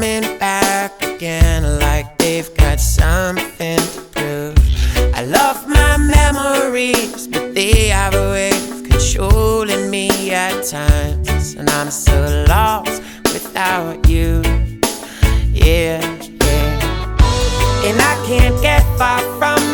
coming back again like they've got something to prove. I love my memories, but they have a way of controlling me at times. And I'm so lost without you. Yeah, yeah. And I can't get far from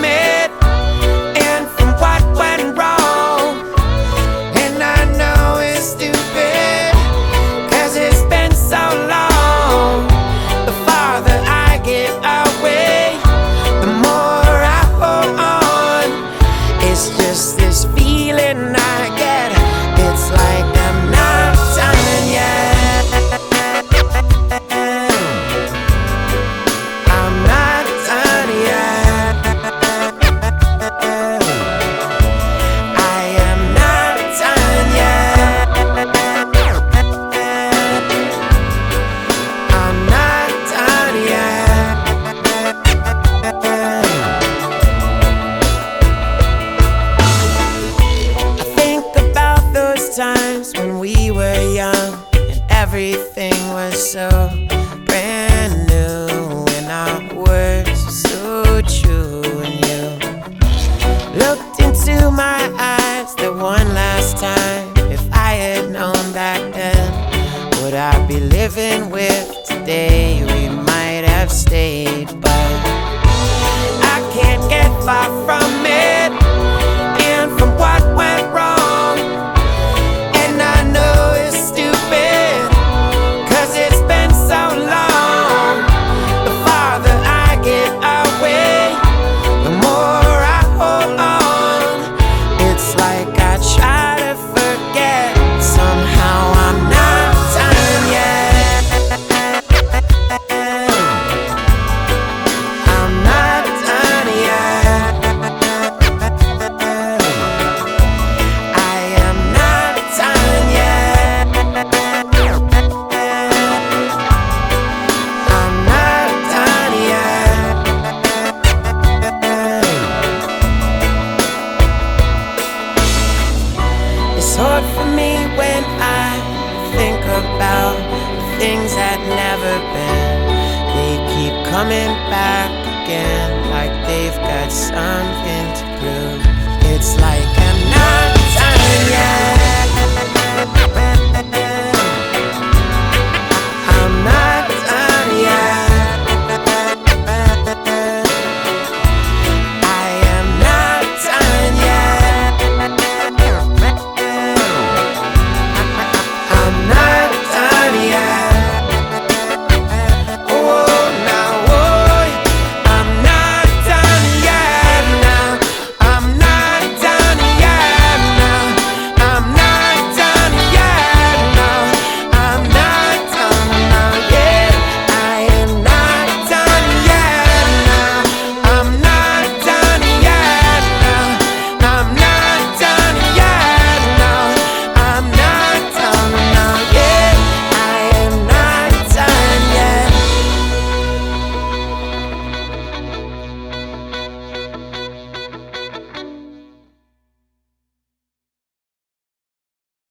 times when we were young and everything was so brand new, and our words were so true. And you looked into my eyes that one last time. If I had known back then, would I be living with? It's hard for me when I think about the things that never been. They keep coming back again, like they've got something to prove.